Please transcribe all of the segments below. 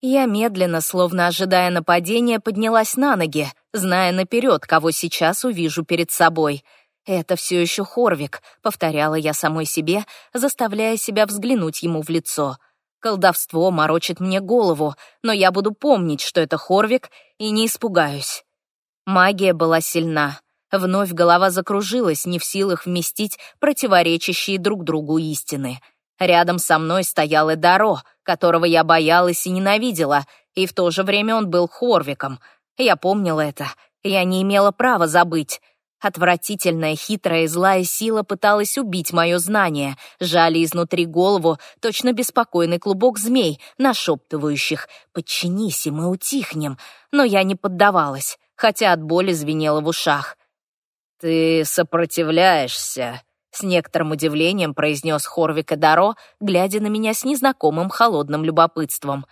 Я медленно, словно ожидая нападения, поднялась на ноги, зная наперед, кого сейчас увижу перед собой. «Это все еще Хорвик», — повторяла я самой себе, заставляя себя взглянуть ему в лицо. Колдовство морочит мне голову, но я буду помнить, что это Хорвик, и не испугаюсь. Магия была сильна. Вновь голова закружилась, не в силах вместить противоречащие друг другу истины. Рядом со мной стоял Эдаро, которого я боялась и ненавидела, и в то же время он был Хорвиком. Я помнила это. Я не имела права забыть. Отвратительная, хитрая и злая сила пыталась убить мое знание, жали изнутри голову точно беспокойный клубок змей, нашептывающих «Подчинись, и мы утихнем». Но я не поддавалась, хотя от боли звенело в ушах. «Ты сопротивляешься», — с некоторым удивлением произнес Хорвик Эдаро, глядя на меня с незнакомым холодным любопытством.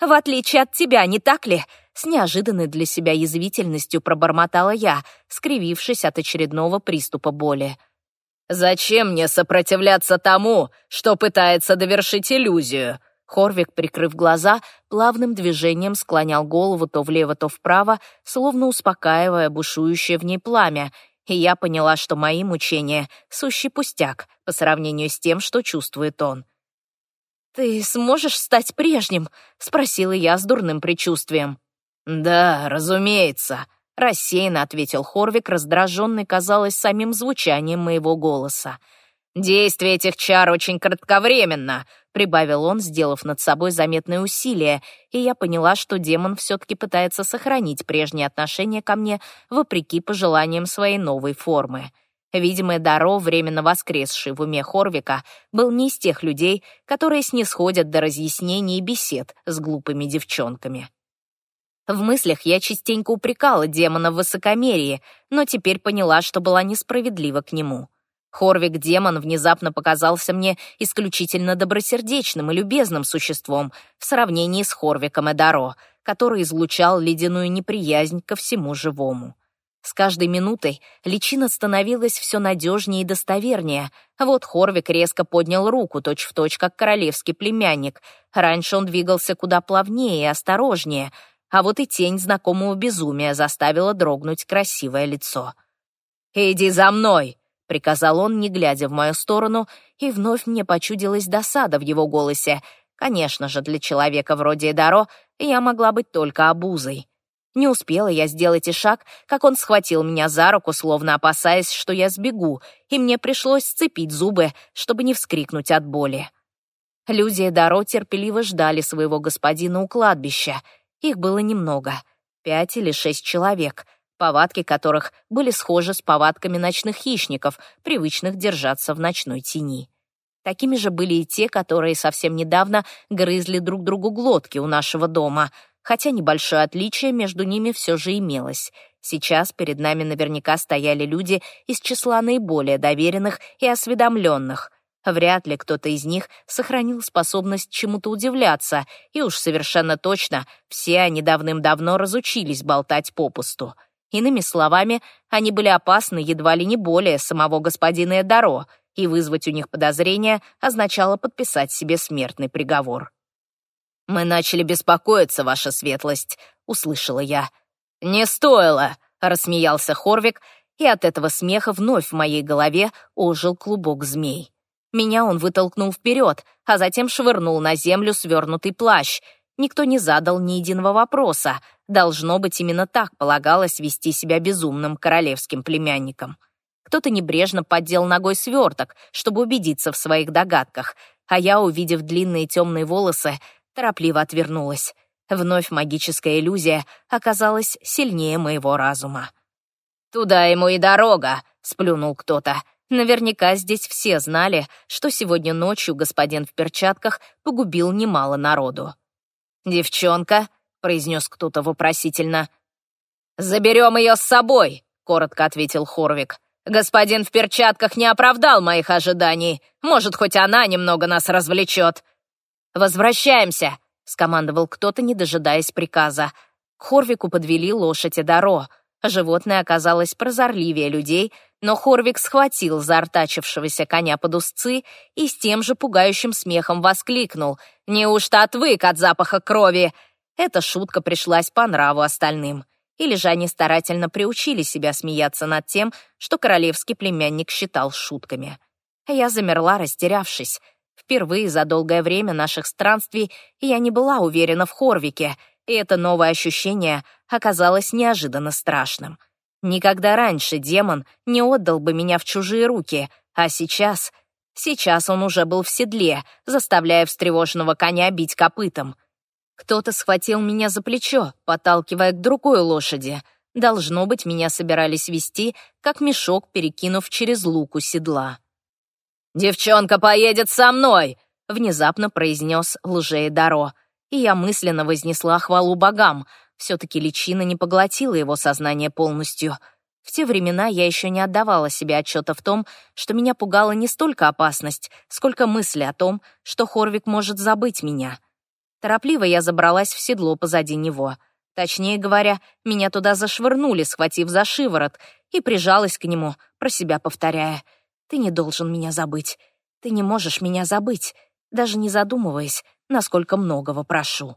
«В отличие от тебя, не так ли?» С неожиданной для себя язвительностью пробормотала я, скривившись от очередного приступа боли. «Зачем мне сопротивляться тому, что пытается довершить иллюзию?» Хорвик, прикрыв глаза, плавным движением склонял голову то влево, то вправо, словно успокаивая бушующее в ней пламя, и я поняла, что мои мучения — сущий пустяк по сравнению с тем, что чувствует он. «Ты сможешь стать прежним?» — спросила я с дурным предчувствием. «Да, разумеется», — рассеянно ответил Хорвик, раздраженный, казалось, самим звучанием моего голоса. «Действие этих чар очень кратковременно», — прибавил он, сделав над собой заметное усилие, и я поняла, что демон все-таки пытается сохранить прежние отношения ко мне вопреки пожеланиям своей новой формы. Видимо, Даро, временно воскресший в уме Хорвика, был не из тех людей, которые снисходят до разъяснений и бесед с глупыми девчонками. В мыслях я частенько упрекала демона в высокомерии, но теперь поняла, что была несправедлива к нему. Хорвик-демон внезапно показался мне исключительно добросердечным и любезным существом в сравнении с Хорвиком Эдаро, который излучал ледяную неприязнь ко всему живому. С каждой минутой личина становилась все надежнее и достовернее. Вот Хорвик резко поднял руку, точь-в-точь, точь, как королевский племянник. Раньше он двигался куда плавнее и осторожнее, а вот и тень знакомого безумия заставила дрогнуть красивое лицо. «Иди за мной!» — приказал он, не глядя в мою сторону, и вновь мне почудилась досада в его голосе. Конечно же, для человека вроде Эдаро я могла быть только обузой. Не успела я сделать и шаг, как он схватил меня за руку, словно опасаясь, что я сбегу, и мне пришлось сцепить зубы, чтобы не вскрикнуть от боли. Люди Эдаро терпеливо ждали своего господина у кладбища. Их было немного, пять или шесть человек, повадки которых были схожи с повадками ночных хищников, привычных держаться в ночной тени. Такими же были и те, которые совсем недавно грызли друг другу глотки у нашего дома, хотя небольшое отличие между ними все же имелось. Сейчас перед нами наверняка стояли люди из числа наиболее доверенных и осведомленных. Вряд ли кто-то из них сохранил способность чему-то удивляться, и уж совершенно точно все они давным-давно разучились болтать попусту. Иными словами, они были опасны едва ли не более самого господина Эдаро, и вызвать у них подозрения означало подписать себе смертный приговор. «Мы начали беспокоиться, ваша светлость», — услышала я. «Не стоило», — рассмеялся Хорвик, и от этого смеха вновь в моей голове ожил клубок змей. Меня он вытолкнул вперед, а затем швырнул на землю свернутый плащ. Никто не задал ни единого вопроса, Должно быть, именно так полагалось вести себя безумным королевским племянником. Кто-то небрежно поддел ногой сверток, чтобы убедиться в своих догадках, а я, увидев длинные темные волосы, торопливо отвернулась. Вновь магическая иллюзия оказалась сильнее моего разума. «Туда ему и дорога», — сплюнул кто-то. Наверняка здесь все знали, что сегодня ночью господин в перчатках погубил немало народу. «Девчонка», произнес кто-то вопросительно. «Заберем ее с собой», — коротко ответил Хорвик. «Господин в перчатках не оправдал моих ожиданий. Может, хоть она немного нас развлечет». «Возвращаемся», — скомандовал кто-то, не дожидаясь приказа. К Хорвику подвели лошадь и Даро. Животное оказалось прозорливее людей, но Хорвик схватил заортачившегося коня под узцы и с тем же пугающим смехом воскликнул «Неужто отвык от запаха крови?» Эта шутка пришлась по нраву остальным. Или же они старательно приучили себя смеяться над тем, что королевский племянник считал шутками. Я замерла, растерявшись. Впервые за долгое время наших странствий я не была уверена в Хорвике, и это новое ощущение оказалось неожиданно страшным. Никогда раньше демон не отдал бы меня в чужие руки, а сейчас... Сейчас он уже был в седле, заставляя встревоженного коня бить копытом. Кто-то схватил меня за плечо, подталкивая к другой лошади. Должно быть, меня собирались вести, как мешок, перекинув через луку седла. «Девчонка поедет со мной!» — внезапно произнес лжей Даро. И я мысленно вознесла хвалу богам. Все-таки личина не поглотила его сознание полностью. В те времена я еще не отдавала себе отчета в том, что меня пугала не столько опасность, сколько мысли о том, что Хорвик может забыть меня. Торопливо я забралась в седло позади него. Точнее говоря, меня туда зашвырнули, схватив за шиворот, и прижалась к нему, про себя повторяя. «Ты не должен меня забыть. Ты не можешь меня забыть, даже не задумываясь, насколько многого прошу».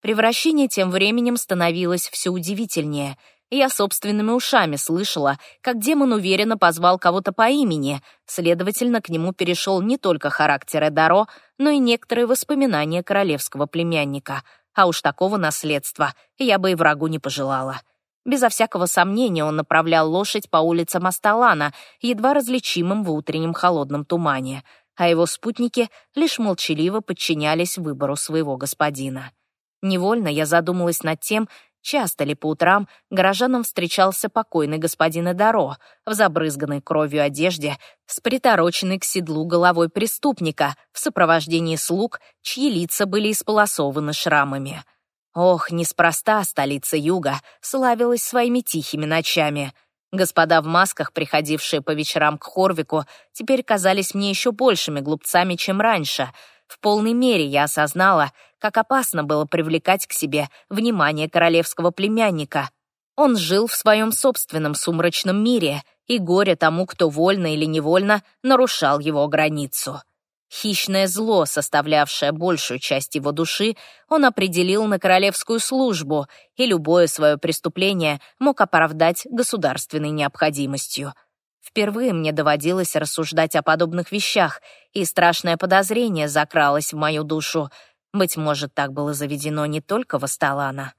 Превращение тем временем становилось все удивительнее — я собственными ушами слышала, как демон уверенно позвал кого-то по имени, следовательно, к нему перешел не только характер Эдаро, но и некоторые воспоминания королевского племянника. А уж такого наследства я бы и врагу не пожелала. Безо всякого сомнения он направлял лошадь по улицам Асталана, едва различимым в утреннем холодном тумане, а его спутники лишь молчаливо подчинялись выбору своего господина. Невольно я задумалась над тем, Часто ли по утрам горожанам встречался покойный господин Эдаро в забрызганной кровью одежде с притороченной к седлу головой преступника в сопровождении слуг, чьи лица были исполосованы шрамами. Ох, неспроста столица юга славилась своими тихими ночами. Господа в масках, приходившие по вечерам к Хорвику, теперь казались мне еще большими глупцами, чем раньше — в полной мере я осознала, как опасно было привлекать к себе внимание королевского племянника. Он жил в своем собственном сумрачном мире, и горе тому, кто вольно или невольно нарушал его границу. Хищное зло, составлявшее большую часть его души, он определил на королевскую службу, и любое свое преступление мог оправдать государственной необходимостью — Впервые мне доводилось рассуждать о подобных вещах, и страшное подозрение закралось в мою душу. Быть может, так было заведено не только в Асталана.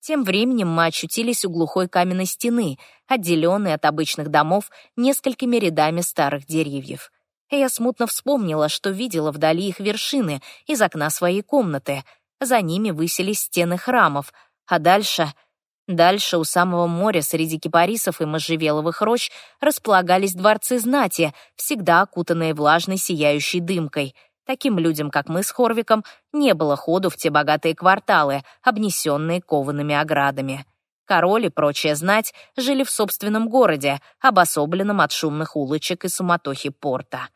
Тем временем мы очутились у глухой каменной стены, отделенной от обычных домов несколькими рядами старых деревьев. Я смутно вспомнила, что видела вдали их вершины из окна своей комнаты. За ними высились стены храмов, а дальше — Дальше, у самого моря, среди кипарисов и можжевеловых рощ, располагались дворцы знати, всегда окутанные влажной сияющей дымкой. Таким людям, как мы с Хорвиком, не было ходу в те богатые кварталы, обнесенные коваными оградами. Король и прочая знать жили в собственном городе, обособленном от шумных улочек и суматохи порта.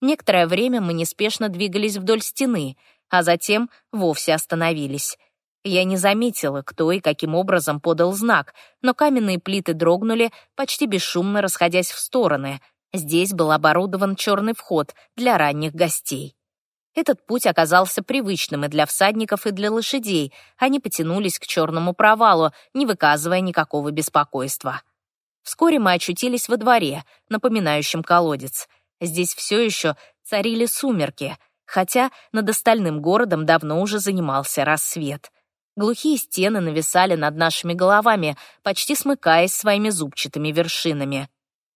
Некоторое время мы неспешно двигались вдоль стены, а затем вовсе остановились. Я не заметила, кто и каким образом подал знак, но каменные плиты дрогнули, почти бесшумно расходясь в стороны. Здесь был оборудован черный вход для ранних гостей. Этот путь оказался привычным и для всадников, и для лошадей. Они потянулись к черному провалу, не выказывая никакого беспокойства. Вскоре мы очутились во дворе, напоминающем колодец. Здесь все еще царили сумерки, хотя над остальным городом давно уже занимался рассвет. Глухие стены нависали над нашими головами, почти смыкаясь своими зубчатыми вершинами.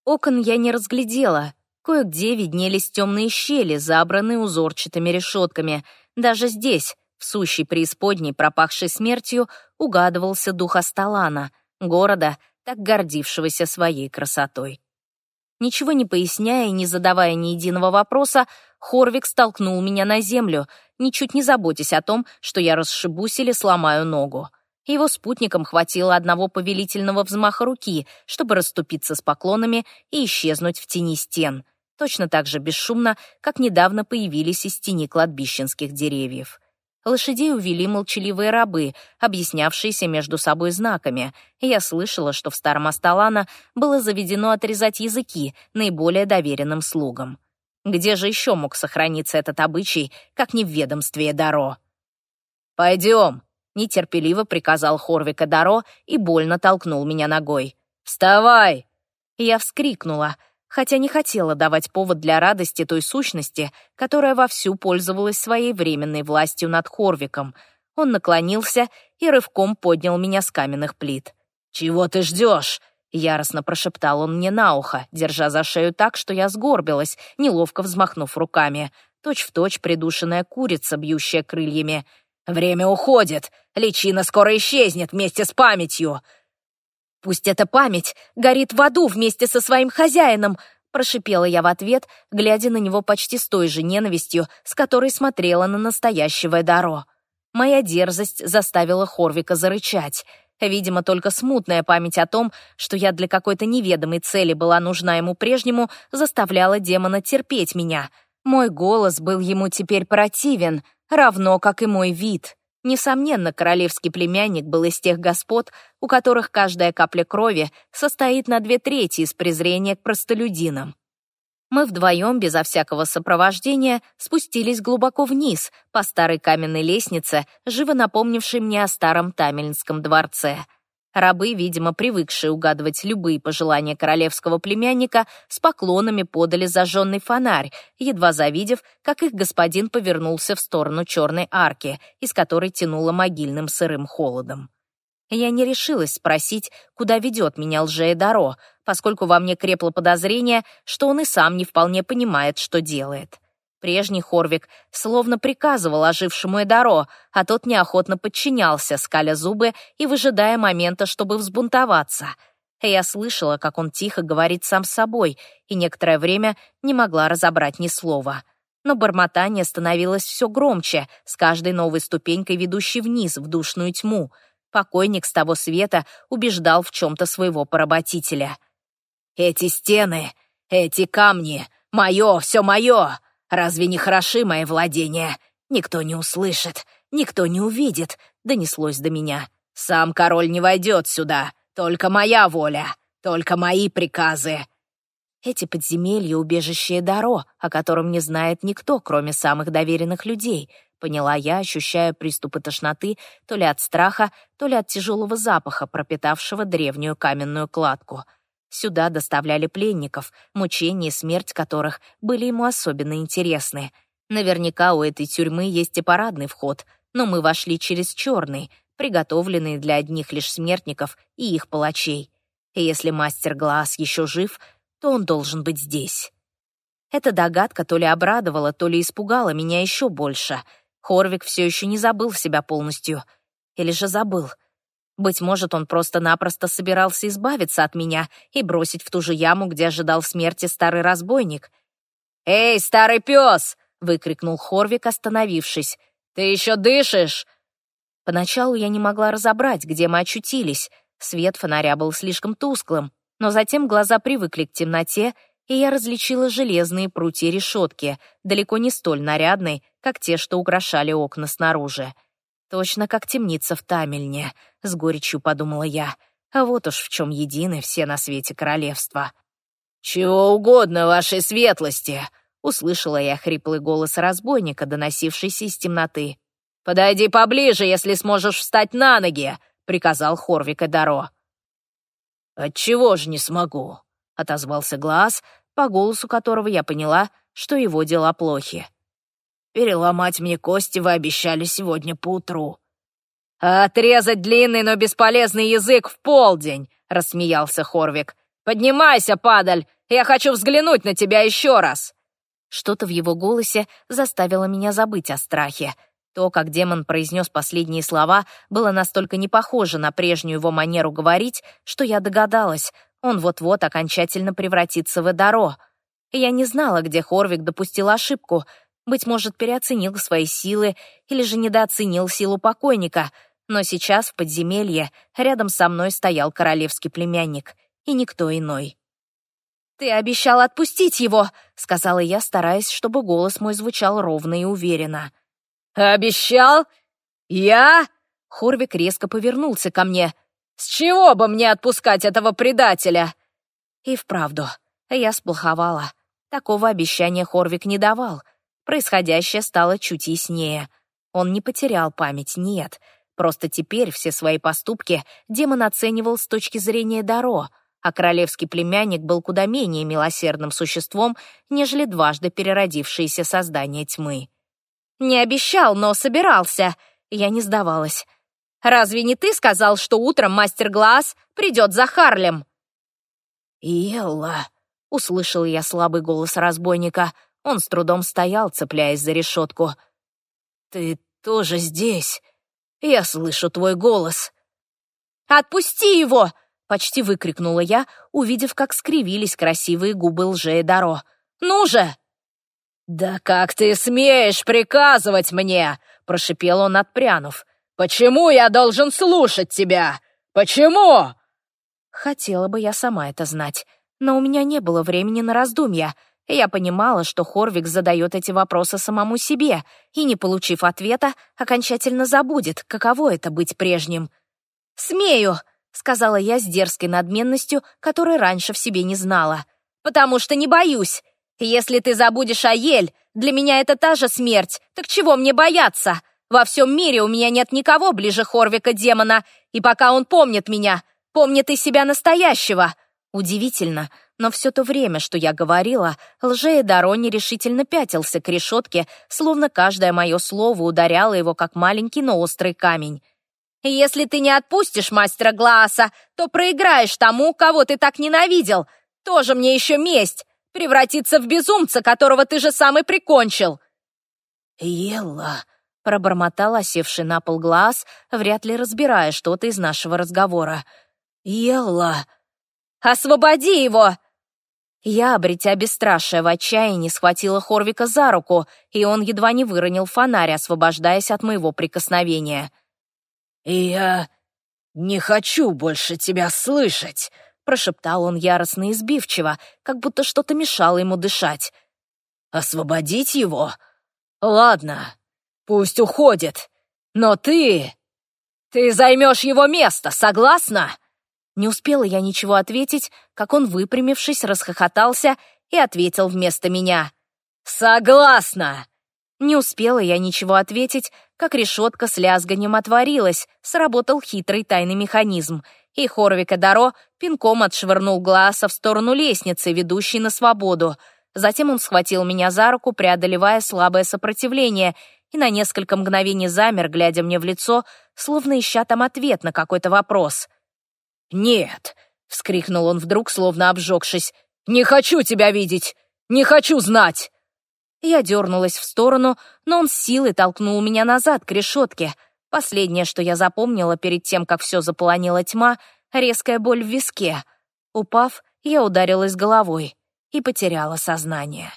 Окон я не разглядела. Кое-где виднелись темные щели, забранные узорчатыми решетками. Даже здесь, в сущей преисподней, пропахшей смертью, угадывался дух Асталана, города, так гордившегося своей красотой. Ничего не поясняя и не задавая ни единого вопроса, Хорвик столкнул меня на землю, ничуть не заботясь о том, что я расшибусь или сломаю ногу. Его спутникам хватило одного повелительного взмаха руки, чтобы расступиться с поклонами и исчезнуть в тени стен, точно так же бесшумно, как недавно появились из тени кладбищенских деревьев. Лошадей увели молчаливые рабы, объяснявшиеся между собой знаками. Я слышала, что в старом Асталана было заведено отрезать языки наиболее доверенным слугам. Где же еще мог сохраниться этот обычай, как не в ведомстве Даро? «Пойдем», — нетерпеливо приказал Хорвика Даро и больно толкнул меня ногой. «Вставай!» Я вскрикнула, хотя не хотела давать повод для радости той сущности, которая вовсю пользовалась своей временной властью над Хорвиком. Он наклонился и рывком поднял меня с каменных плит. «Чего ты ждешь?» — яростно прошептал он мне на ухо, держа за шею так, что я сгорбилась, неловко взмахнув руками. Точь-в-точь придушенная курица, бьющая крыльями. «Время уходит! Личина скоро исчезнет вместе с памятью!» «Пусть эта память горит в аду вместе со своим хозяином!» Прошипела я в ответ, глядя на него почти с той же ненавистью, с которой смотрела на настоящего Эдаро. Моя дерзость заставила Хорвика зарычать. Видимо, только смутная память о том, что я для какой-то неведомой цели была нужна ему прежнему, заставляла демона терпеть меня. Мой голос был ему теперь противен, равно как и мой вид. Несомненно, королевский племянник был из тех господ, у которых каждая капля крови состоит на две трети из презрения к простолюдинам. Мы вдвоем, безо всякого сопровождения, спустились глубоко вниз, по старой каменной лестнице, живо напомнившей мне о старом Тамельнском дворце — Рабы, видимо, привыкшие угадывать любые пожелания королевского племянника, с поклонами подали зажженный фонарь, едва завидев, как их господин повернулся в сторону черной арки, из которой тянуло могильным сырым холодом. Я не решилась спросить, куда ведет меня лжеедаро, поскольку во мне крепло подозрение, что он и сам не вполне понимает, что делает. Прежний Хорвик словно приказывал ожившему Эдаро, а тот неохотно подчинялся, скаля зубы и выжидая момента, чтобы взбунтоваться. Я слышала, как он тихо говорит сам с собой, и некоторое время не могла разобрать ни слова. Но бормотание становилось все громче, с каждой новой ступенькой, ведущей вниз, в душную тьму. Покойник с того света убеждал в чем-то своего поработителя. «Эти стены, эти камни, мое, все мое!» Разве не хороши мои владения? Никто не услышит, никто не увидит», — донеслось до меня. «Сам король не войдет сюда, только моя воля, только мои приказы». Эти подземелья — убежище Даро, о котором не знает никто, кроме самых доверенных людей, поняла я, ощущая приступы тошноты то ли от страха, то ли от тяжелого запаха, пропитавшего древнюю каменную кладку — Сюда доставляли пленников, мучения и смерть которых были ему особенно интересны. Наверняка у этой тюрьмы есть и парадный вход, но мы вошли через черный, приготовленный для одних лишь смертников и их палачей. И если мастер Глаз еще жив, то он должен быть здесь. Эта догадка то ли обрадовала, то ли испугала меня еще больше. Хорвик все еще не забыл себя полностью. Или же забыл — быть может, он просто-напросто собирался избавиться от меня и бросить в ту же яму, где ожидал смерти старый разбойник. «Эй, старый пес!» — выкрикнул Хорвик, остановившись. «Ты еще дышишь?» Поначалу я не могла разобрать, где мы очутились. Свет фонаря был слишком тусклым, но затем глаза привыкли к темноте, и я различила железные прутья решетки, далеко не столь нарядные, как те, что украшали окна снаружи. Точно как темница в Тамельне, с горечью подумала я. А вот уж в чем едины все на свете королевства. «Чего угодно вашей светлости!» — услышала я хриплый голос разбойника, доносившийся из темноты. «Подойди поближе, если сможешь встать на ноги!» — приказал Хорвик Эдаро. «Отчего же не смогу?» — отозвался Глаз, по голосу которого я поняла, что его дела плохи. Переломать мне кости вы обещали сегодня поутру». «Отрезать длинный, но бесполезный язык в полдень!» — рассмеялся Хорвик. «Поднимайся, падаль! Я хочу взглянуть на тебя еще раз!» Что-то в его голосе заставило меня забыть о страхе. То, как демон произнес последние слова, было настолько не похоже на прежнюю его манеру говорить, что я догадалась, он вот-вот окончательно превратится в Эдаро. Я не знала, где Хорвик допустил ошибку, быть может, переоценил свои силы или же недооценил силу покойника, но сейчас в подземелье рядом со мной стоял королевский племянник, и никто иной. «Ты обещал отпустить его», — сказала я, стараясь, чтобы голос мой звучал ровно и уверенно. «Обещал? Я?» Хорвик резко повернулся ко мне. «С чего бы мне отпускать этого предателя?» И вправду, я сплоховала. Такого обещания Хорвик не давал. Происходящее стало чуть яснее. Он не потерял память, нет. Просто теперь все свои поступки демон оценивал с точки зрения Даро, а королевский племянник был куда менее милосердным существом, нежели дважды переродившееся создание тьмы. «Не обещал, но собирался», — я не сдавалась. Разве не ты сказал, что утром мастер Глаз придет за Харлем?» «Елла!» — услышал я слабый голос разбойника. Он с трудом стоял, цепляясь за решетку. «Ты тоже здесь? Я слышу твой голос». «Отпусти его!» — почти выкрикнула я, увидев, как скривились красивые губы лжедаро. «Ну же!» «Да как ты смеешь приказывать мне?» — прошипел он, отпрянув. Почему я должен слушать тебя? Почему?» Хотела бы я сама это знать, но у меня не было времени на раздумья. Я понимала, что Хорвик задает эти вопросы самому себе и, не получив ответа, окончательно забудет, каково это быть прежним. «Смею», — сказала я с дерзкой надменностью, которой раньше в себе не знала. «Потому что не боюсь. Если ты забудешь Аель, для меня это та же смерть, так чего мне бояться? Во всем мире у меня нет никого ближе Хорвика-демона, и пока он помнит меня, помнит и себя настоящего. Удивительно, но все то время, что я говорила, лже-Эдаро нерешительно пятился к решетке, словно каждое мое слово ударяло его, как маленький, но острый камень. «Если ты не отпустишь мастера Глааса, то проиграешь тому, кого ты так ненавидел. Тоже мне еще месть, превратиться в безумца, которого ты же сам и прикончил». «Елла», пробормотал осевший на пол глаз, вряд ли разбирая что-то из нашего разговора. «Елла!» «Освободи его!» Я, обретя бесстрашие в отчаянии, схватила Хорвика за руку, и он едва не выронил фонарь, освобождаясь от моего прикосновения. «Я не хочу больше тебя слышать», — прошептал он яростно и сбивчиво, как будто что-то мешало ему дышать. «Освободить его? Ладно, Пусть уходит. Но ты... Ты займешь его место, согласна?» Не успела я ничего ответить, как он, выпрямившись, расхохотался и ответил вместо меня. «Согласна!» Не успела я ничего ответить, как решетка с лязганием отворилась, сработал хитрый тайный механизм, и Хорвика Даро пинком отшвырнул Гласа в сторону лестницы, ведущей на свободу. Затем он схватил меня за руку, преодолевая слабое сопротивление, и на несколько мгновений замер, глядя мне в лицо, словно ища там ответ на какой-то вопрос. «Нет!» — вскрикнул он вдруг, словно обжегшись. «Не хочу тебя видеть! Не хочу знать!» Я дернулась в сторону, но он с силой толкнул меня назад к решетке. Последнее, что я запомнила перед тем, как все заполонила тьма, — резкая боль в виске. Упав, я ударилась головой и потеряла сознание.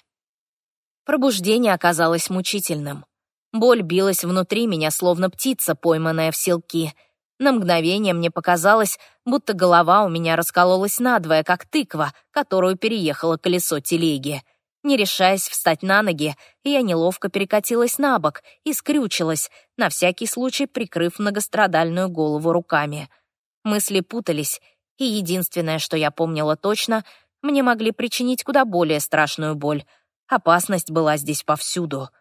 Пробуждение оказалось мучительным. Боль билась внутри меня, словно птица, пойманная в селки. На мгновение мне показалось, будто голова у меня раскололась надвое, как тыква, которую переехало колесо телеги. Не решаясь встать на ноги, я неловко перекатилась на бок и скрючилась, на всякий случай прикрыв многострадальную голову руками. Мысли путались, и единственное, что я помнила точно, мне могли причинить куда более страшную боль. Опасность была здесь повсюду —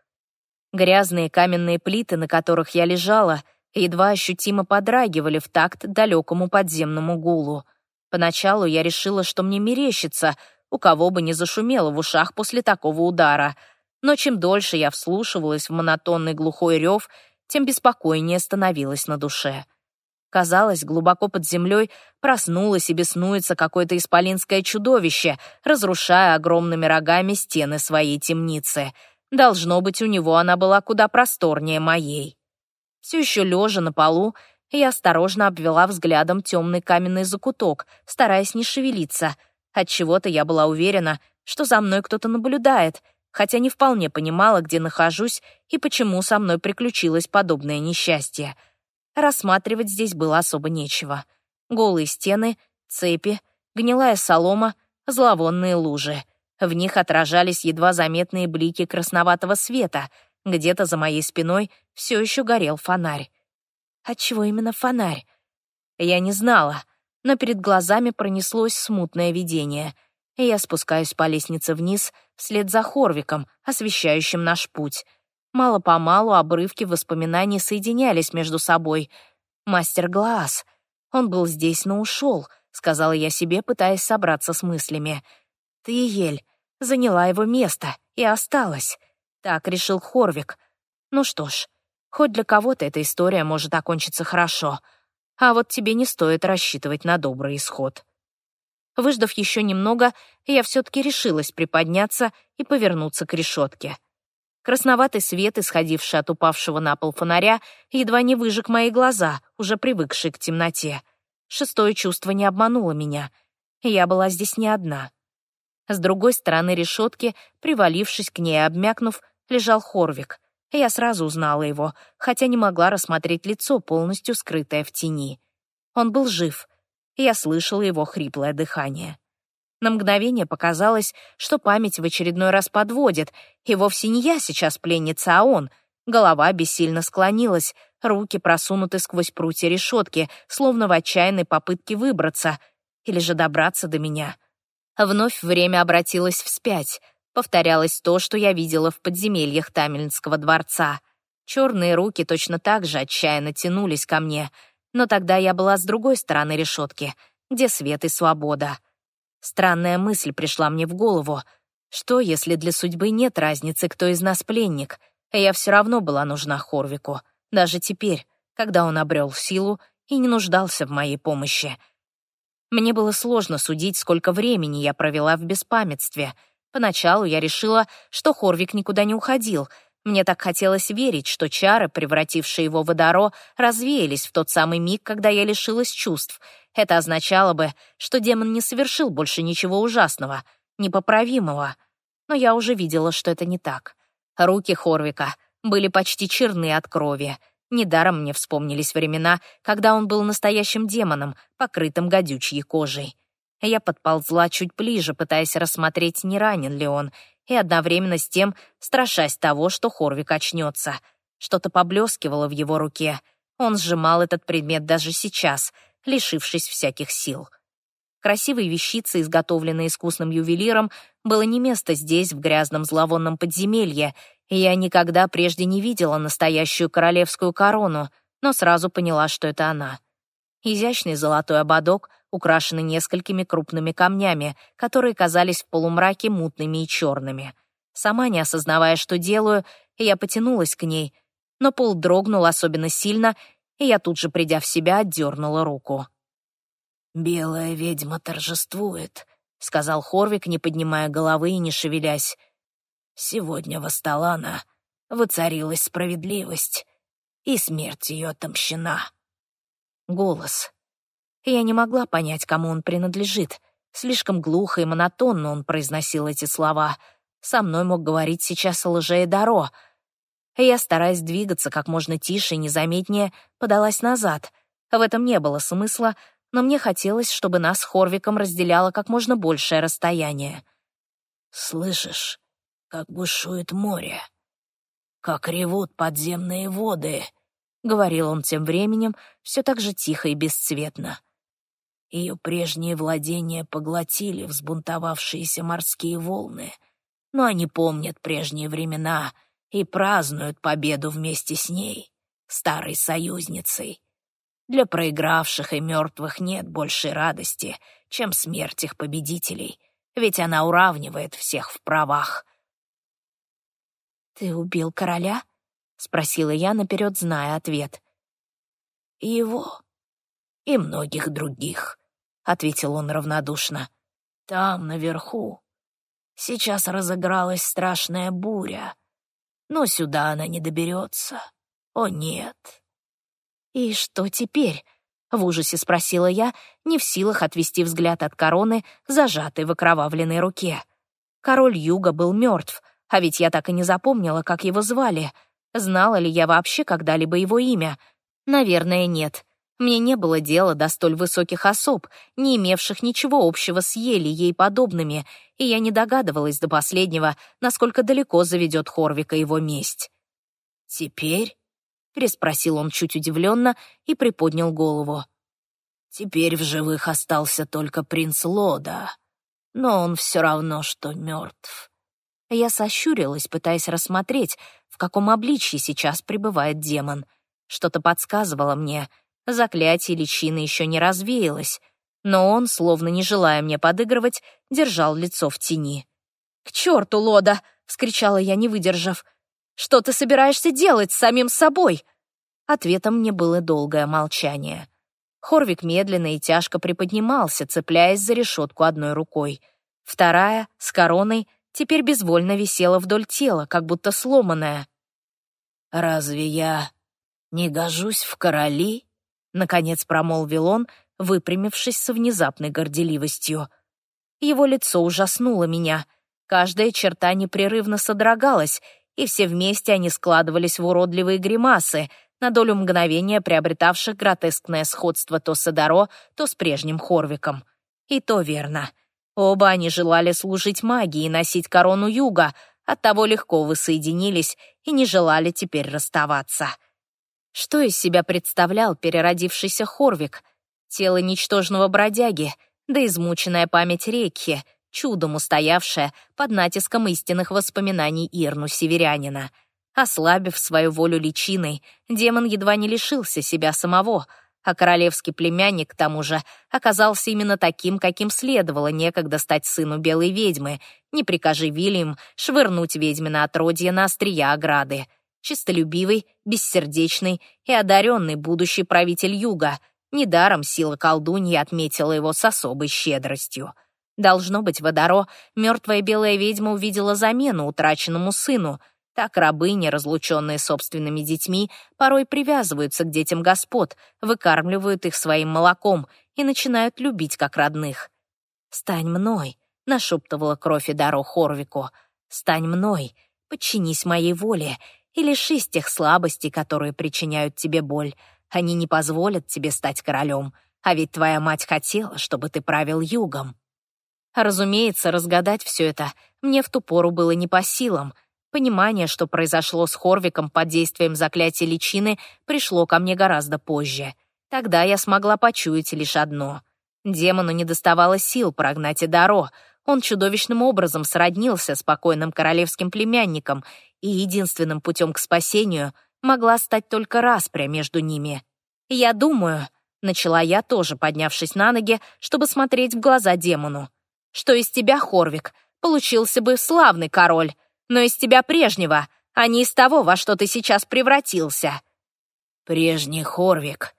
Грязные каменные плиты, на которых я лежала, едва ощутимо подрагивали в такт далекому подземному гулу. Поначалу я решила, что мне мерещится, у кого бы не зашумело в ушах после такого удара. Но чем дольше я вслушивалась в монотонный глухой рев, тем беспокойнее становилось на душе. Казалось, глубоко под землей проснулось и беснуется какое-то исполинское чудовище, разрушая огромными рогами стены своей темницы — Должно быть, у него она была куда просторнее моей. Все еще лежа на полу, я осторожно обвела взглядом темный каменный закуток, стараясь не шевелиться. Отчего-то я была уверена, что за мной кто-то наблюдает, хотя не вполне понимала, где нахожусь и почему со мной приключилось подобное несчастье. Рассматривать здесь было особо нечего. Голые стены, цепи, гнилая солома, зловонные лужи — в них отражались едва заметные блики красноватого света. Где-то за моей спиной все еще горел фонарь. Отчего именно фонарь? Я не знала, но перед глазами пронеслось смутное видение. Я спускаюсь по лестнице вниз, вслед за Хорвиком, освещающим наш путь. Мало-помалу обрывки воспоминаний соединялись между собой. Мастер Глаз. Он был здесь, но ушел, сказала я себе, пытаясь собраться с мыслями. Ты, Ель, заняла его место и осталась. Так решил Хорвик. Ну что ж, хоть для кого-то эта история может окончиться хорошо. А вот тебе не стоит рассчитывать на добрый исход. Выждав еще немного, я все-таки решилась приподняться и повернуться к решетке. Красноватый свет, исходивший от упавшего на пол фонаря, едва не выжег мои глаза, уже привыкшие к темноте. Шестое чувство не обмануло меня. Я была здесь не одна. С другой стороны решетки, привалившись к ней и обмякнув, лежал Хорвик. Я сразу узнала его, хотя не могла рассмотреть лицо, полностью скрытое в тени. Он был жив. Я слышала его хриплое дыхание. На мгновение показалось, что память в очередной раз подводит, и вовсе не я сейчас пленница, а он. Голова бессильно склонилась, руки просунуты сквозь прутья решетки, словно в отчаянной попытке выбраться или же добраться до меня. Вновь время обратилось вспять. Повторялось то, что я видела в подземельях Тамельнского дворца. Черные руки точно так же отчаянно тянулись ко мне, но тогда я была с другой стороны решетки, где свет и свобода. Странная мысль пришла мне в голову. Что, если для судьбы нет разницы, кто из нас пленник? Я все равно была нужна Хорвику, даже теперь, когда он обрел силу и не нуждался в моей помощи. Мне было сложно судить, сколько времени я провела в беспамятстве. Поначалу я решила, что Хорвик никуда не уходил. Мне так хотелось верить, что чары, превратившие его в водоро, развеялись в тот самый миг, когда я лишилась чувств — это означало бы, что демон не совершил больше ничего ужасного, непоправимого. Но я уже видела, что это не так. Руки Хорвика были почти черны от крови. Недаром мне вспомнились времена, когда он был настоящим демоном, покрытым гадючей кожей. Я подползла чуть ближе, пытаясь рассмотреть, не ранен ли он, и одновременно с тем страшась того, что Хорвик очнется. Что-то поблескивало в его руке. Он сжимал этот предмет даже сейчас — лишившись всяких сил. Красивые вещицы, изготовленные искусным ювелиром, было не место здесь, в грязном зловонном подземелье, и я никогда прежде не видела настоящую королевскую корону, но сразу поняла, что это она. Изящный золотой ободок, украшенный несколькими крупными камнями, которые казались в полумраке мутными и черными. Сама не осознавая, что делаю, я потянулась к ней, но пол дрогнул особенно сильно, и я тут же, придя в себя, отдернула руку. «Белая ведьма торжествует», — сказал Хорвик, не поднимая головы и не шевелясь. «Сегодня в Асталана воцарилась справедливость, и смерть ее отомщена». Голос. Я не могла понять, кому он принадлежит. Слишком глухо и монотонно он произносил эти слова. Со мной мог говорить сейчас лже и Даро — я, стараясь двигаться как можно тише и незаметнее, подалась назад. В этом не было смысла, но мне хотелось, чтобы нас с Хорвиком разделяло как можно большее расстояние. «Слышишь, как бушует море? Как ревут подземные воды?» — говорил он тем временем, все так же тихо и бесцветно. Ее прежние владения поглотили взбунтовавшиеся морские волны, но они помнят прежние времена — и празднуют победу вместе с ней, старой союзницей. Для проигравших и мертвых нет большей радости, чем смерть их победителей, ведь она уравнивает всех в правах. «Ты убил короля?» — спросила я, наперед зная ответ. «Его и многих других», — ответил он равнодушно. «Там, наверху, сейчас разыгралась страшная буря, но сюда она не доберется. О, нет. И что теперь? В ужасе спросила я, не в силах отвести взгляд от короны, зажатой в окровавленной руке. Король Юга был мертв, а ведь я так и не запомнила, как его звали. Знала ли я вообще когда-либо его имя? Наверное, нет. Мне не было дела до столь высоких особ, не имевших ничего общего с Ели ей подобными, и я не догадывалась до последнего, насколько далеко заведет Хорвика его месть. «Теперь?» — переспросил он чуть удивленно и приподнял голову. «Теперь в живых остался только принц Лода, но он все равно, что мертв». Я сощурилась, пытаясь рассмотреть, в каком обличье сейчас пребывает демон. Что-то подсказывало мне, заклятие личины еще не развеялось, но он, словно не желая мне подыгрывать, держал лицо в тени. «К черту, Лода!» — вскричала я, не выдержав. Что ты собираешься делать с самим собой?» Ответом мне было долгое молчание. Хорвик медленно и тяжко приподнимался, цепляясь за решетку одной рукой. Вторая, с короной, теперь безвольно висела вдоль тела, как будто сломанная. «Разве я не гожусь в короли?» — наконец промолвил он, выпрямившись со внезапной горделивостью. Его лицо ужаснуло меня. Каждая черта непрерывно содрогалась, и все вместе они складывались в уродливые гримасы, на долю мгновения приобретавших гротескное сходство то с Эдаро, то с прежним Хорвиком. И то верно. Оба они желали служить магии и носить корону юга, оттого легко воссоединились и не желали теперь расставаться. Что из себя представлял переродившийся Хорвик? Тело ничтожного бродяги, да измученная память Рекхи — чудом устоявшая под натиском истинных воспоминаний Ирну Северянина. Ослабив свою волю личиной, демон едва не лишился себя самого, а королевский племянник, к тому же, оказался именно таким, каким следовало некогда стать сыну белой ведьмы, не прикажи Вильям швырнуть ведьмина отродье на острия ограды. Чистолюбивый, бессердечный и одаренный будущий правитель юга. Недаром сила колдуньи отметила его с особой щедростью. Должно быть, Водоро, мертвая белая ведьма увидела замену утраченному сыну. Так рабыни, разлученные собственными детьми, порой привязываются к детям господ, выкармливают их своим молоком и начинают любить как родных. «Стань мной», — нашептывала кровь и Даро Хорвику. «Стань мной, подчинись моей воле и лишись тех слабостей, которые причиняют тебе боль. Они не позволят тебе стать королем, а ведь твоя мать хотела, чтобы ты правил югом». Разумеется, разгадать все это мне в ту пору было не по силам. Понимание, что произошло с Хорвиком под действием заклятия личины, пришло ко мне гораздо позже. Тогда я смогла почуять лишь одно. Демону не доставало сил прогнать Эдаро. Он чудовищным образом сроднился с покойным королевским племянником, и единственным путем к спасению могла стать только распря между ними. «Я думаю», — начала я тоже, поднявшись на ноги, чтобы смотреть в глаза демону, что из тебя, Хорвик, получился бы славный король, но из тебя прежнего, а не из того, во что ты сейчас превратился». «Прежний Хорвик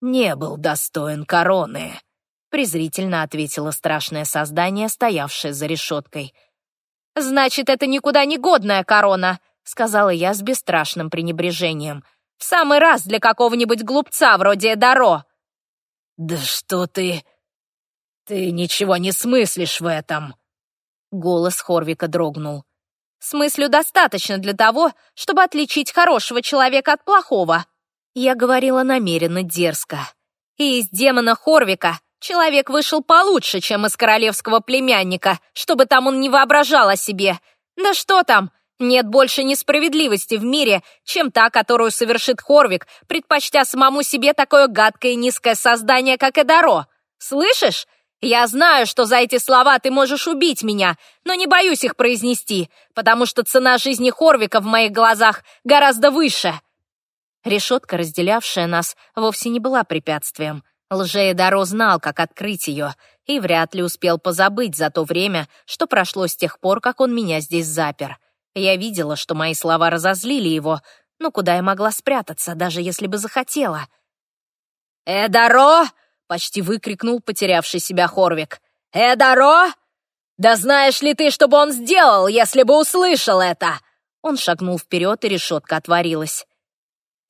не был достоин короны», — презрительно ответило страшное создание, стоявшее за решеткой. «Значит, это никуда не годная корона», — сказала я с бесстрашным пренебрежением. «В самый раз для какого-нибудь глупца вроде Даро». «Да что ты...» «Ты ничего не смыслишь в этом!» Голос Хорвика дрогнул. «Смыслю достаточно для того, чтобы отличить хорошего человека от плохого». Я говорила намеренно дерзко. И из демона Хорвика человек вышел получше, чем из королевского племянника, чтобы там он не воображал о себе. Да что там, нет больше несправедливости в мире, чем та, которую совершит Хорвик, предпочтя самому себе такое гадкое и низкое создание, как Эдаро. Слышишь? Я знаю, что за эти слова ты можешь убить меня, но не боюсь их произнести, потому что цена жизни Хорвика в моих глазах гораздо выше». Решетка, разделявшая нас, вовсе не была препятствием. Лжеедаро знал, как открыть ее, и вряд ли успел позабыть за то время, что прошло с тех пор, как он меня здесь запер. Я видела, что мои слова разозлили его, но куда я могла спрятаться, даже если бы захотела? «Эдаро!» — почти выкрикнул потерявший себя Хорвик. «Эдаро? Да знаешь ли ты, что бы он сделал, если бы услышал это?» Он шагнул вперед, и решетка отворилась.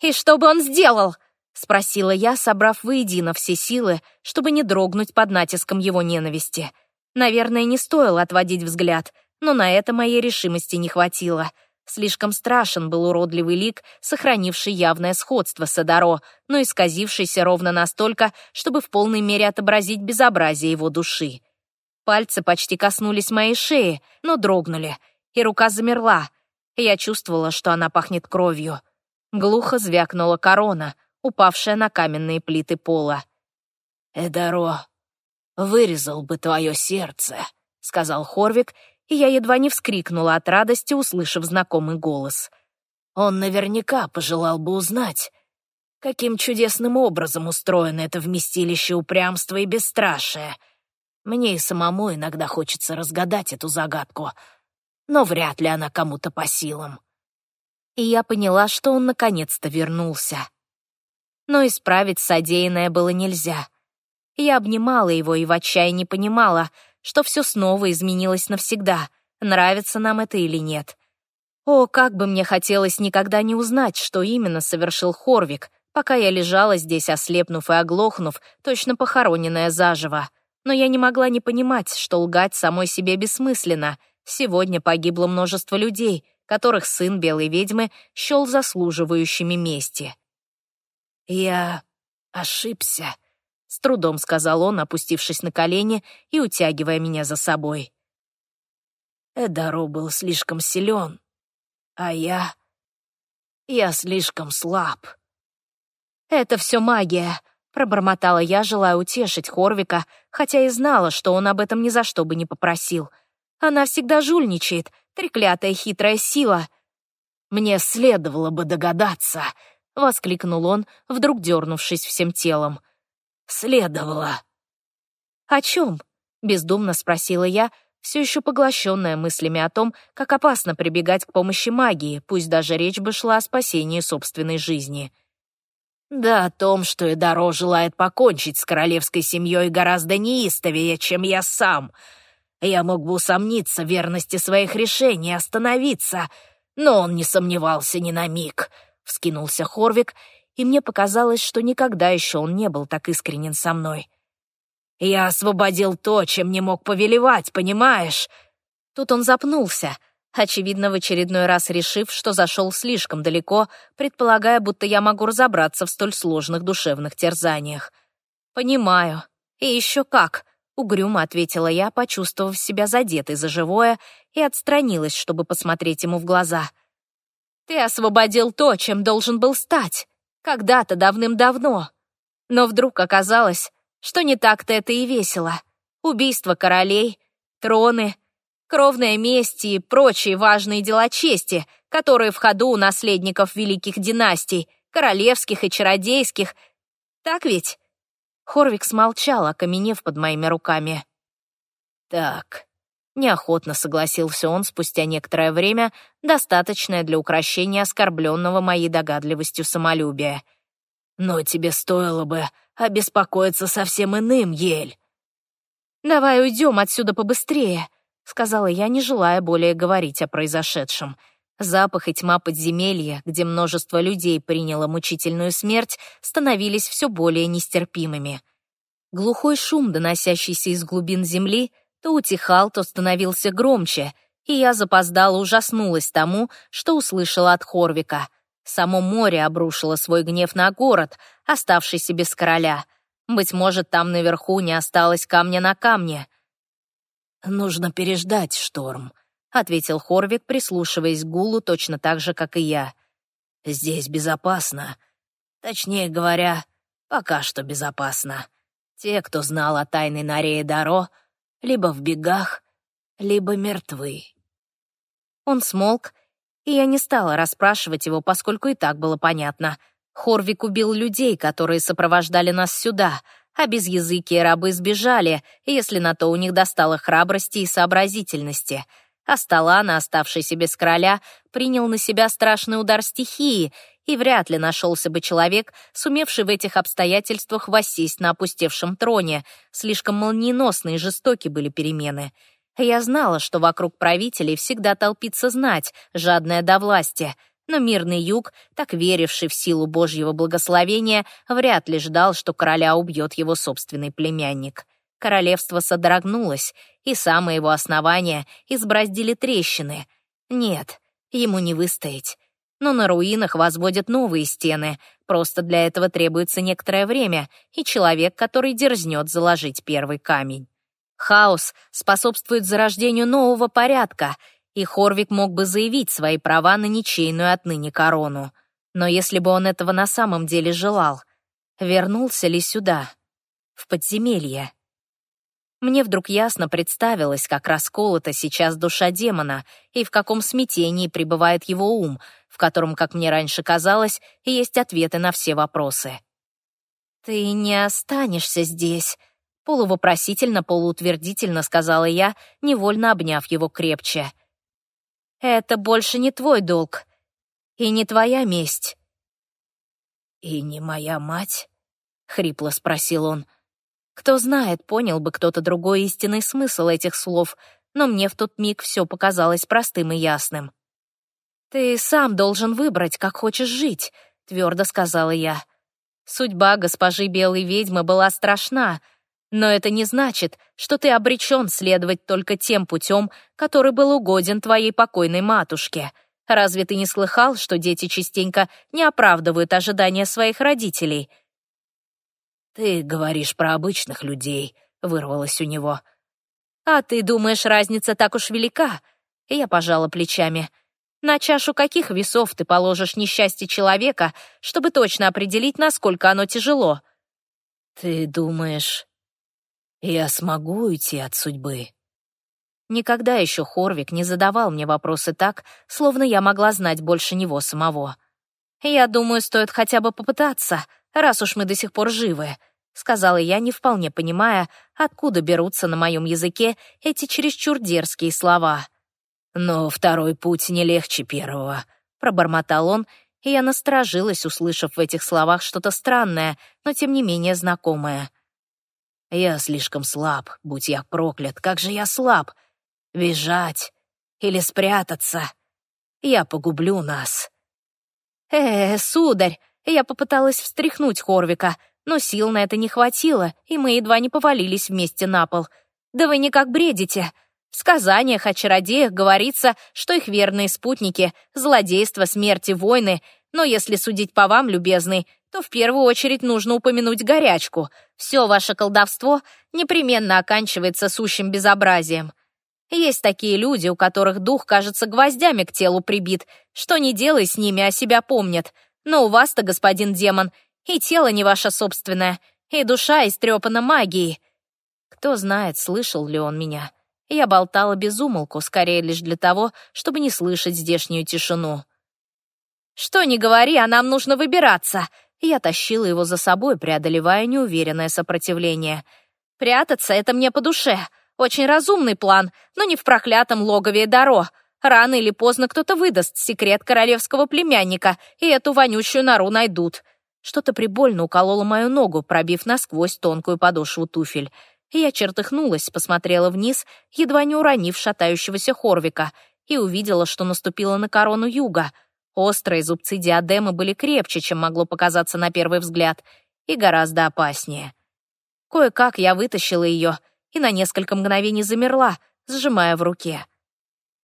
«И что бы он сделал?» — спросила я, собрав воедино все силы, чтобы не дрогнуть под натиском его ненависти. Наверное, не стоило отводить взгляд, но на это моей решимости не хватило — Слишком страшен был уродливый лик, сохранивший явное сходство с Эдаро, но исказившийся ровно настолько, чтобы в полной мере отобразить безобразие его души. Пальцы почти коснулись моей шеи, но дрогнули, и рука замерла. Я чувствовала, что она пахнет кровью. Глухо звякнула корона, упавшая на каменные плиты пола. «Эдаро, вырезал бы твое сердце», — сказал Хорвик, и я едва не вскрикнула от радости, услышав знакомый голос. «Он наверняка пожелал бы узнать, каким чудесным образом устроено это вместилище упрямства и бесстрашия. Мне и самому иногда хочется разгадать эту загадку, но вряд ли она кому-то по силам». И я поняла, что он наконец-то вернулся. Но исправить содеянное было нельзя. Я обнимала его и в отчаянии понимала, что все снова изменилось навсегда, нравится нам это или нет. О, как бы мне хотелось никогда не узнать, что именно совершил Хорвик, пока я лежала здесь, ослепнув и оглохнув, точно похороненная заживо. Но я не могла не понимать, что лгать самой себе бессмысленно. Сегодня погибло множество людей, которых сын белой ведьмы счел заслуживающими мести. «Я ошибся», с трудом сказал он, опустившись на колени и утягивая меня за собой. Эдаро был слишком силен, а я... я слишком слаб. «Это все магия», — пробормотала я, желая утешить Хорвика, хотя и знала, что он об этом ни за что бы не попросил. «Она всегда жульничает, треклятая хитрая сила». «Мне следовало бы догадаться», — воскликнул он, вдруг дернувшись всем телом. Следовало. «О чем?» — бездумно спросила я, все еще поглощенная мыслями о том, как опасно прибегать к помощи магии, пусть даже речь бы шла о спасении собственной жизни. «Да о том, что Эдаро желает покончить с королевской семьей гораздо неистовее, чем я сам. Я мог бы усомниться в верности своих решений остановиться, но он не сомневался ни на миг», — вскинулся Хорвик и мне показалось, что никогда еще он не был так искренен со мной. «Я освободил то, чем не мог повелевать, понимаешь?» Тут он запнулся, очевидно, в очередной раз решив, что зашел слишком далеко, предполагая, будто я могу разобраться в столь сложных душевных терзаниях. «Понимаю. И еще как», — угрюмо ответила я, почувствовав себя задетой за живое, и отстранилась, чтобы посмотреть ему в глаза. «Ты освободил то, чем должен был стать. Когда-то давным-давно. Но вдруг оказалось, что не так-то это и весело. Убийство королей, троны, кровная месть и прочие важные дела чести, которые в ходу у наследников великих династий, королевских и чародейских. Так ведь? Хорвик смолчал, окаменев под моими руками. «Так», — неохотно согласился он спустя некоторое время, достаточное для украшения оскорбленного моей догадливостью самолюбия. «Но тебе стоило бы обеспокоиться совсем иным, Ель». «Давай уйдем отсюда побыстрее», — сказала я, не желая более говорить о произошедшем. Запах и тьма подземелья, где множество людей приняло мучительную смерть, становились все более нестерпимыми. Глухой шум, доносящийся из глубин земли, то утихал, то становился громче — и я запоздала ужаснулась тому, что услышала от Хорвика. Само море обрушило свой гнев на город, оставшийся без короля. Быть может, там наверху не осталось камня на камне. «Нужно переждать шторм», — ответил Хорвик, прислушиваясь к гулу точно так же, как и я. «Здесь безопасно. Точнее говоря, пока что безопасно. Те, кто знал о тайной норе Даро, либо в бегах, либо мертвы. Он смолк, и я не стала расспрашивать его, поскольку и так было понятно. Хорвик убил людей, которые сопровождали нас сюда, а безязыкие рабы сбежали, если на то у них достало храбрости и сообразительности. А Сталана, оставшийся без короля, принял на себя страшный удар стихии, и вряд ли нашелся бы человек, сумевший в этих обстоятельствах воссесть на опустевшем троне. Слишком молниеносные и жестоки были перемены — я знала, что вокруг правителей всегда толпится знать, жадная до власти, но мирный юг, так веривший в силу Божьего благословения, вряд ли ждал, что короля убьет его собственный племянник. Королевство содрогнулось, и самое его основание избраздили трещины. Нет, ему не выстоять. Но на руинах возводят новые стены, просто для этого требуется некоторое время и человек, который дерзнет заложить первый камень. Хаос способствует зарождению нового порядка, и Хорвик мог бы заявить свои права на ничейную отныне корону. Но если бы он этого на самом деле желал, вернулся ли сюда, в подземелье? Мне вдруг ясно представилось, как расколота сейчас душа демона и в каком смятении пребывает его ум, в котором, как мне раньше казалось, есть ответы на все вопросы. «Ты не останешься здесь», — полувопросительно, полуутвердительно сказала я, невольно обняв его крепче. «Это больше не твой долг и не твоя месть». «И не моя мать?» — хрипло спросил он. Кто знает, понял бы кто-то другой истинный смысл этих слов, но мне в тот миг все показалось простым и ясным. «Ты сам должен выбрать, как хочешь жить», — твердо сказала я. Судьба госпожи Белой Ведьмы была страшна, но это не значит, что ты обречен следовать только тем путем, который был угоден твоей покойной матушке. Разве ты не слыхал, что дети частенько не оправдывают ожидания своих родителей — «Ты говоришь про обычных людей», — вырвалось у него. «А ты думаешь, разница так уж велика?» Я пожала плечами. «На чашу каких весов ты положишь несчастье человека, чтобы точно определить, насколько оно тяжело?» «Ты думаешь, я смогу уйти от судьбы?» Никогда еще Хорвик не задавал мне вопросы так, словно я могла знать больше него самого. «Я думаю, стоит хотя бы попытаться», раз уж мы до сих пор живы», — сказала я, не вполне понимая, откуда берутся на моем языке эти чересчур дерзкие слова. «Но второй путь не легче первого», — пробормотал он, и я насторожилась, услышав в этих словах что-то странное, но тем не менее знакомое. «Я слишком слаб, будь я проклят, как же я слаб! Бежать или спрятаться? Я погублю нас!» «Э, сударь!» Я попыталась встряхнуть Хорвика, но сил на это не хватило, и мы едва не повалились вместе на пол. «Да вы никак бредите!» В сказаниях о чародеях говорится, что их верные спутники — злодейство, смерти, войны, но если судить по вам, любезный, то в первую очередь нужно упомянуть горячку. Все ваше колдовство непременно оканчивается сущим безобразием. Есть такие люди, у которых дух, кажется, гвоздями к телу прибит. Что не делай с ними, а себя помнят. Но у вас-то, господин демон, и тело не ваше собственное, и душа истрепана магией. Кто знает, слышал ли он меня. Я болтала без умолку, скорее лишь для того, чтобы не слышать здешнюю тишину. «Что ни говори, а нам нужно выбираться!» Я тащила его за собой, преодолевая неуверенное сопротивление. «Прятаться — это мне по душе. Очень разумный план, но не в проклятом логове Даро. Рано или поздно кто-то выдаст секрет королевского племянника, и эту вонючую нору найдут. Что-то прибольно укололо мою ногу, пробив насквозь тонкую подошву туфель. Я чертыхнулась, посмотрела вниз, едва не уронив шатающегося Хорвика, и увидела, что наступила на корону юга. Острые зубцы диадемы были крепче, чем могло показаться на первый взгляд, и гораздо опаснее. Кое-как я вытащила ее и на несколько мгновений замерла, сжимая в руке.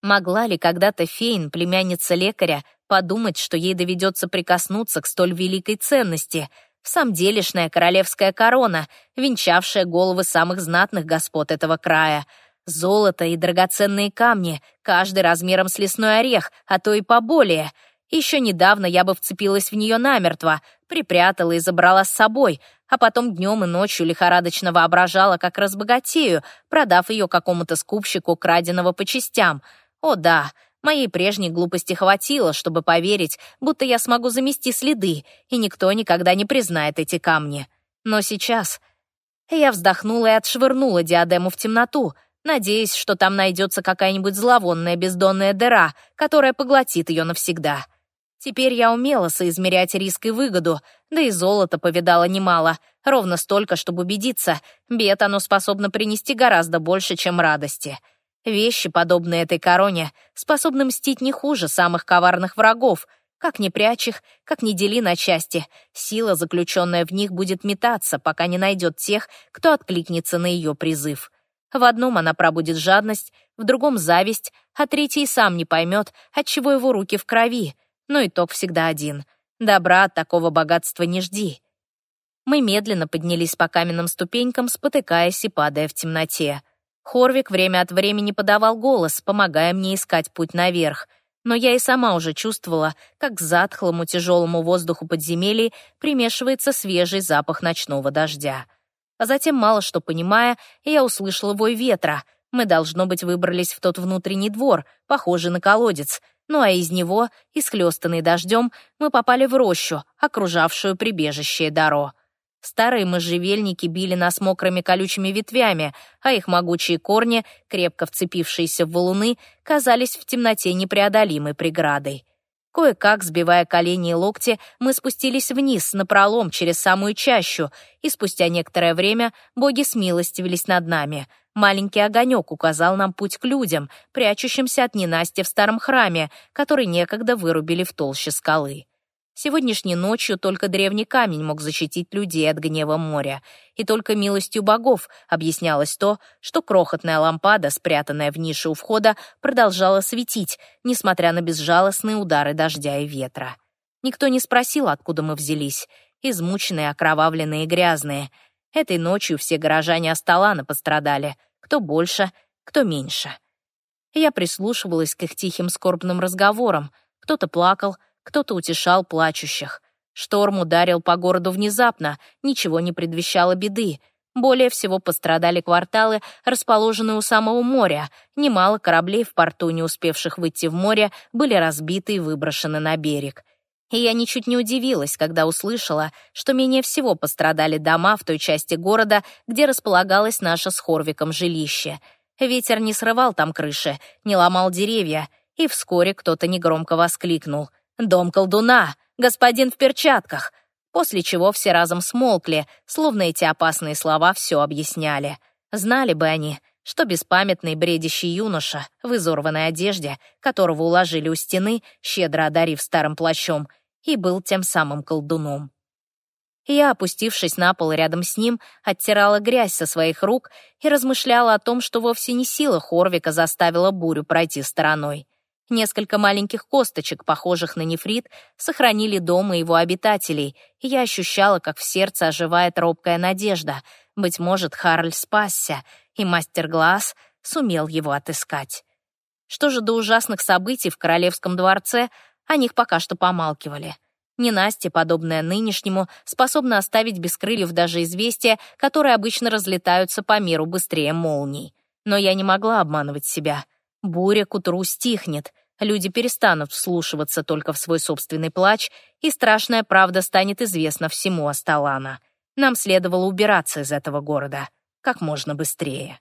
Могла ли когда-то Фейн, племянница лекаря, подумать, что ей доведется прикоснуться к столь великой ценности? В самом делешная королевская корона, венчавшая головы самых знатных господ этого края. Золото и драгоценные камни, каждый размером с лесной орех, а то и поболее. Еще недавно я бы вцепилась в нее намертво, припрятала и забрала с собой, а потом днем и ночью лихорадочно воображала, как разбогатею, продав ее какому-то скупщику, краденого по частям — о да, моей прежней глупости хватило, чтобы поверить, будто я смогу замести следы, и никто никогда не признает эти камни. Но сейчас я вздохнула и отшвырнула диадему в темноту, надеясь, что там найдется какая-нибудь зловонная бездонная дыра, которая поглотит ее навсегда. Теперь я умела соизмерять риск и выгоду, да и золото повидала немало, ровно столько, чтобы убедиться, бед оно способно принести гораздо больше, чем радости. Вещи, подобные этой короне, способны мстить не хуже самых коварных врагов. Как ни прячь их, как ни дели на части, сила, заключенная в них, будет метаться, пока не найдет тех, кто откликнется на ее призыв. В одном она пробудет жадность, в другом — зависть, а третий сам не поймет, отчего его руки в крови. Но итог всегда один. Добра от такого богатства не жди. Мы медленно поднялись по каменным ступенькам, спотыкаясь и падая в темноте. Хорвик время от времени подавал голос, помогая мне искать путь наверх. но я и сама уже чувствовала, как к затхлому тяжелому воздуху подземелий примешивается свежий запах ночного дождя. А затем, мало что понимая, я услышала вой ветра. Мы, должно быть, выбрались в тот внутренний двор, похожий на колодец. Ну а из него, исхлёстанный дождем, мы попали в рощу, окружавшую прибежище Даро. Старые можжевельники били нас мокрыми колючими ветвями, а их могучие корни, крепко вцепившиеся в валуны, казались в темноте непреодолимой преградой. Кое-как, сбивая колени и локти, мы спустились вниз, напролом, через самую чащу, и спустя некоторое время боги смилостивились над нами. Маленький огонек указал нам путь к людям, прячущимся от ненасти в старом храме, который некогда вырубили в толще скалы. Сегодняшней ночью только древний камень мог защитить людей от гнева моря, и только милостью богов объяснялось то, что крохотная лампада, спрятанная в нише у входа, продолжала светить, несмотря на безжалостные удары дождя и ветра. Никто не спросил, откуда мы взялись, измученные, окровавленные и грязные. Этой ночью все горожане Асталана пострадали, кто больше, кто меньше. Я прислушивалась к их тихим скорбным разговорам, кто-то плакал, кто-то утешал плачущих. Шторм ударил по городу внезапно, ничего не предвещало беды. Более всего пострадали кварталы, расположенные у самого моря. Немало кораблей в порту, не успевших выйти в море, были разбиты и выброшены на берег. И я ничуть не удивилась, когда услышала, что менее всего пострадали дома в той части города, где располагалось наше с Хорвиком жилище. Ветер не срывал там крыши, не ломал деревья, и вскоре кто-то негромко воскликнул — «Дом колдуна! Господин в перчатках!» После чего все разом смолкли, словно эти опасные слова все объясняли. Знали бы они, что беспамятный бредящий юноша в изорванной одежде, которого уложили у стены, щедро одарив старым плащом, и был тем самым колдуном. Я, опустившись на пол рядом с ним, оттирала грязь со своих рук и размышляла о том, что вовсе не сила Хорвика заставила бурю пройти стороной. Несколько маленьких косточек, похожих на нефрит, сохранили дом и его обитателей, и я ощущала, как в сердце оживает робкая надежда. Быть может, Харль спасся, и мастер Глаз сумел его отыскать. Что же до ужасных событий в королевском дворце, о них пока что помалкивали. Ненастье, подобное нынешнему, способна оставить без крыльев даже известия, которые обычно разлетаются по миру быстрее молний. Но я не могла обманывать себя. Буря к утру стихнет, люди перестанут вслушиваться только в свой собственный плач, и страшная правда станет известна всему Асталана. Нам следовало убираться из этого города как можно быстрее.